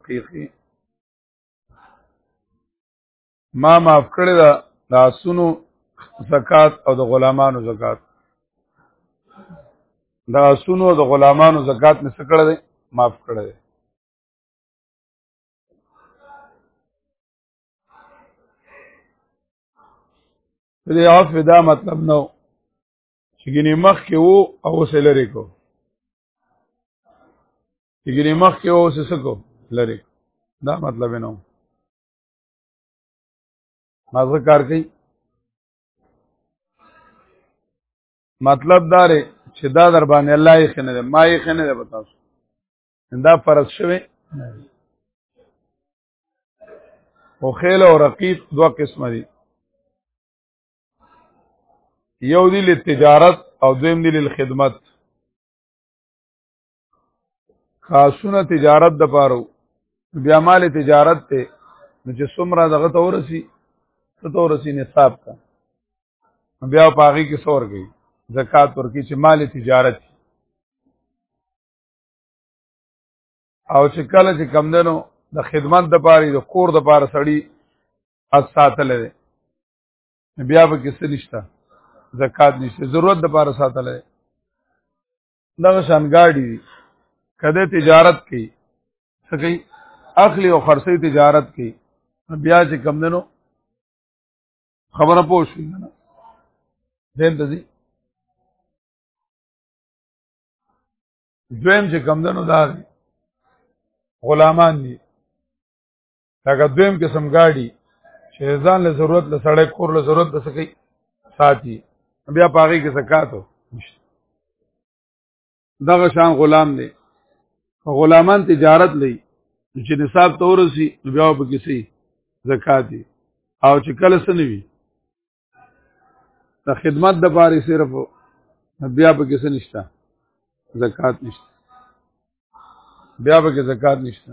حقیقي ما معاف کړی دا لاسونو زکات او د غلامانو زکات دا سونو د غلامانو زکات مې سکړه دی معاف کړی دی دې عفو دا مطلب نو چې ګنې مخ کې وو او سلری کو یګنې مخ کې اوس سکو لري دا مطلب نه و مازه کار کوي مطلب دا دی چې دا در باندې الله یې خنه ده ما یې خنه ده پتا سو دا فرض شوی او خیل او رقیق دوا قسم دي یو دی لتجارت او دویم دی للخدمت خاصونه تجارت د پاره بیا مال تجارت ته نو چې څومره دغه تورسي ته تورسي نصاب ته بیا پاغي کې سور گئی زکات ورکی چې مال تجارت او چې کله چې کم دنو د خدمت د پاره د کور د پاره سړی اس ساتل دي بیا به کې څه نشته زکات نشته ضرورت د پاره ساتل دي دغه شان گاډي دي کده تجارت کوي څه کوي اخلي او خرڅي تجارت کوي بیا چې کم دنو خبره پوه شي نه دین ته دي دویم چې کم دنو دا دي غلامان دي لکه دویم قسم گاډي چې ځان له ضرورت له سړی کور له ضرورت د سکی ساتي بیا پاغي کې زکاتو دغه شان غلام دی غلامان تجارت لې چې نصاب تورسي بیا په کې سي زکات دی او چې کله سنوي د خدمت د پاره صرف بیا په کې نشته زکات نشته بیا په کې زکات نشته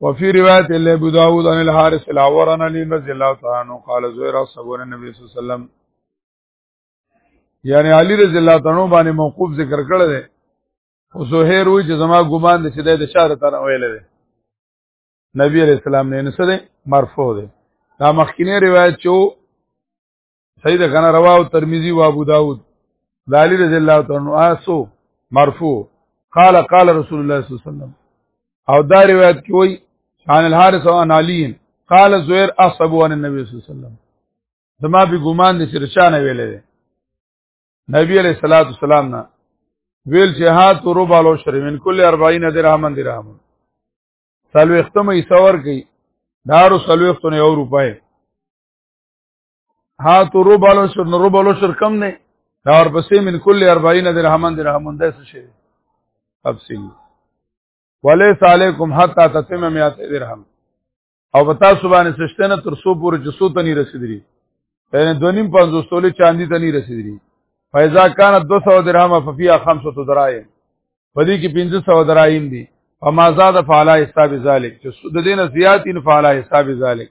وفي روایت له ابو داود عن الحارث الاور عن علي رضي الله تعالى عنه قال زهرا صبر النبي صلى الله عليه وسلم یعنی علی رضی الله تعالی عنہ باندې موقوف ذکر کړل دی او زهیر وی چې زما ګمان دی چې د اشاره تر ویل دی نبی علیہ السلام نه نسره مرفوع دی دا مخکینه روایت چې صحیح ده کنه رواه ترمذی او ابو داود دالی رضی الله تعالی عنہ اسو مرفوع قال قال رسول الله صلی الله علیه وسلم او دا روایت کې وای عن الحارث عن علی قال زهير اصحاب عن النبي صلی الله علیه وسلم زما به ګمان دي چې رچانه ویلې ده نبی علیہ الصلوۃ والسلام نه ویل چې هات ربع لو شر من کل 40 درهم درهم سلو ختمه یې سور کی دارو سلو ختمه یو روپای ها تو ربع العشر نو ربع العشر کم نه دا ور پسې من کل 40 درهمن درهمن ده څه شي تفصیل وليس عليكم حتى تتم 100 درهم او پتا سبحانه سشتنه تر سو پورې چې سو تني رسیدلی یعنی دونیم پنځو سولې چاندي تني رسیدلی فایزا کان 200 درهم ففیا 500 دراهم پدې کې 1500 دراهم دي فما زاد فعلى حساب ذلك چې د دینه زیات ان فعلى حساب ذلك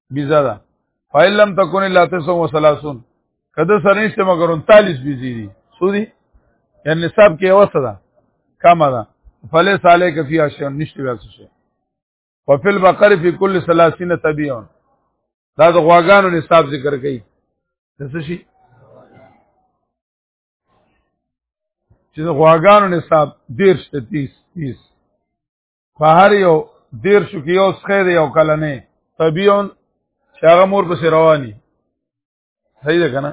بیزه ده فایل لم تکون الا 330 کده سره نشته مګر 39 بیزی دي سودی یعنی نصاب کې اوسه ده کم ده فلی ساله کې فی اشیاء نشته واسه شي وفي البقره فی کل 30 تبیون دا د غواګانو نصاب ذکر کړي څه شي چې د غواګانو نصاب 13 30 30 په هر یو دیر شو کې یو سخه دی یو کله نه طبيعون چې هغه مور پسې رواني صحیح ده کنه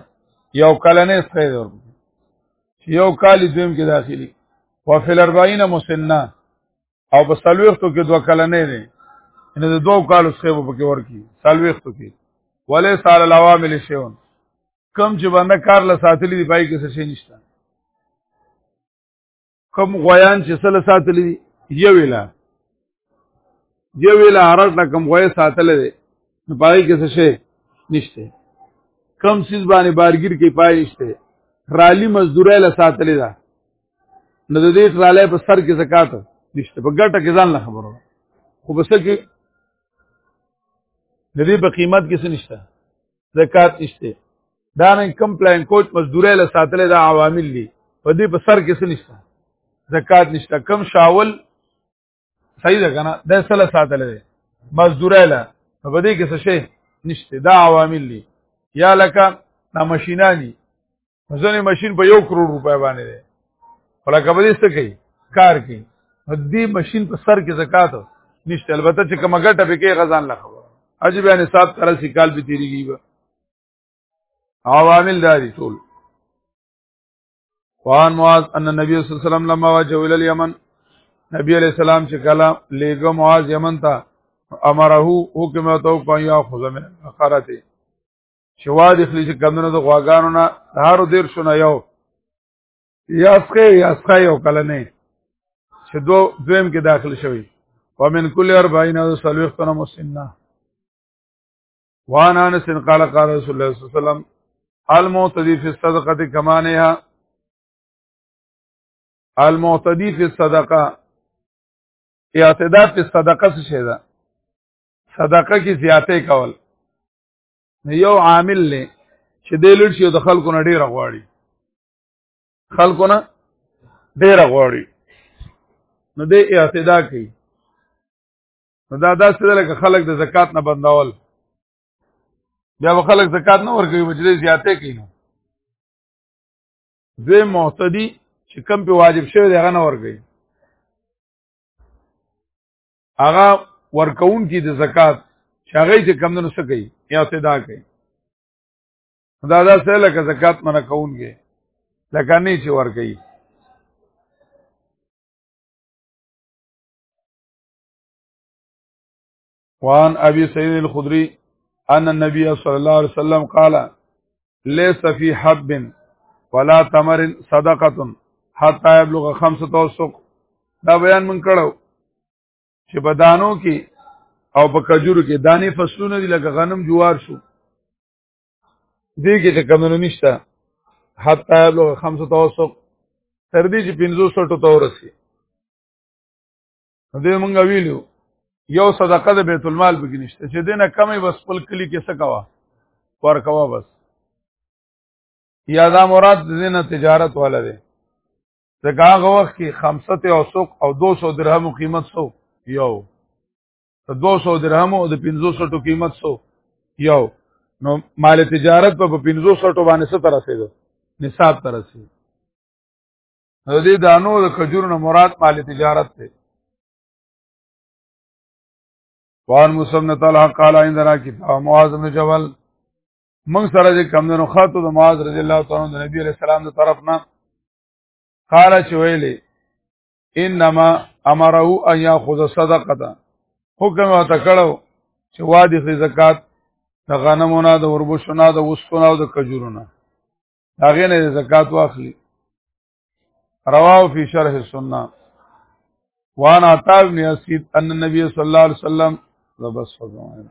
یو کله نه سخه دی ورته چې یو کال دویم کې داخلي وفل 40 مسنه او په سلوختو کې دوه کله نه دی ان د دوه کالو سخه په کې ورکی سلوختو کې ولې سال العوامل شیون کم چې باندې کار له ساتلی دی پای کې څه شي نشته کم غویان چې سل ساتلی دي یو ویلا یو ویلا حرج نه کم غوی ساتل دي نو پای کې څه شي نشته کم سیز باندې بارګیر کې پای نشته رالی مزدورای له ساتل دي نو د دې تراله په سر کې زکات نشته په ګټه کې ځان له خبرو خو بس کې د دې په قیمت کې څه نشته زکات نشته دا نه کم پلان کوچ مزدوري له ساتل دا عوامل دي په دې په سر کې څه نشته زکات نشته کم شاول صحیح ده کنه دا سره ساتل دي مزدوري له په دې کې څه شي نشته دا عوامل دي یا لکه دا ماشینانی ځنې ماشين په یو کروڑ روپۍ باندې دی ولکه به دې څه کوي کار کوي دې ماشين په سر کې زکات نشته البته چې کومه ګټه به کې غزان لا خبر اجي به نصاب تر سي کال به تیریږي به عوامل داري ټول وان معاذ ان النبي صلی الله علیه وسلم لما واجه الى اليمن نبی علیہ السلام چې کلام لېګو معاذ یمن ته امره حکم او تو پایو خزمه خرته چې واد اخلي چې کمونو د غواګانو نه د هارو دیر شونه یو یاسخه یاسخه یو کله نه چې دو دویم کې داخل شوی ومن کل 40 او سلوخ تنه مسنه وانا انس قال قال رسول الله صلی الله علیه وسلم المعتدی فی الصدقه کمانها المعتدی فی الصدقه اعتداء فی الصدقه څه شی ده صدقه کې زیاته کول نو یو عامل لې چې د لړ شي د خلکو نه ډیر غواړي خلکو نه ډیر غواړي نو دې اعتدا کوي نو دا داسې ده لکه خلک د زکات نه بندول بیا به خلک زکات نه ورکوي بچ دې زیاتې کوي نو زه معتدی چې کم په واجب شوی دی هغه نه ورګي هغه ورکون کی د زکات چې هغه چې کم نه سکی یا صدا کوي دا دا سره لکه زکات منه کوونګي لکه نه چې ور کوي وان ابي سعيد الخدري ان النبي صلى الله عليه وسلم قال ليس في حب ولا تمر صدقه حتى يبلغ خمسه اوسق دا بیان من کړو چې په دانو کې او په کجورو کې دانې فصلونه دي لکه غنم جوار شو دې کې څه کمونه نشته حتی لو خمسه توسق تر دې چې 500 ټو تورسي دې مونږ ویلو یو صدقه د بیت المال بګی نشته چې دینه کمې بس خپل کلی کې څه کوا ورکوا بس یا دا مراد دینه تجارت والا دی ځکه هغه وخت کې خمسته او سوق او 200 درهم قیمت سو یو 200 درهم او د 500 ټو قیمت سو یو نو مال تجارت په 500 ټو باندې څه تر رسیدو نصاب تر رسیدو د دې دانو د کجور نه مراد مال تجارت دی وان مسلم نه تعالی قال عندنا کتاب معاذ بن جبل من سره د کمندونو خاطو د معاذ رضی الله تعالی عنہ د نبی علیہ السلام د طرف نه قال چې ویلي انما امره ان ياخذ صدقه حکم او تکړو چې وادي زکات د غنمونو د وربشونو د وسونو او د کجورونو هغه نه زکات واخلي رواه فی شرح السنه وان عطا بن اسید ان النبي صلی الله علیه وسلم زبس فرمایله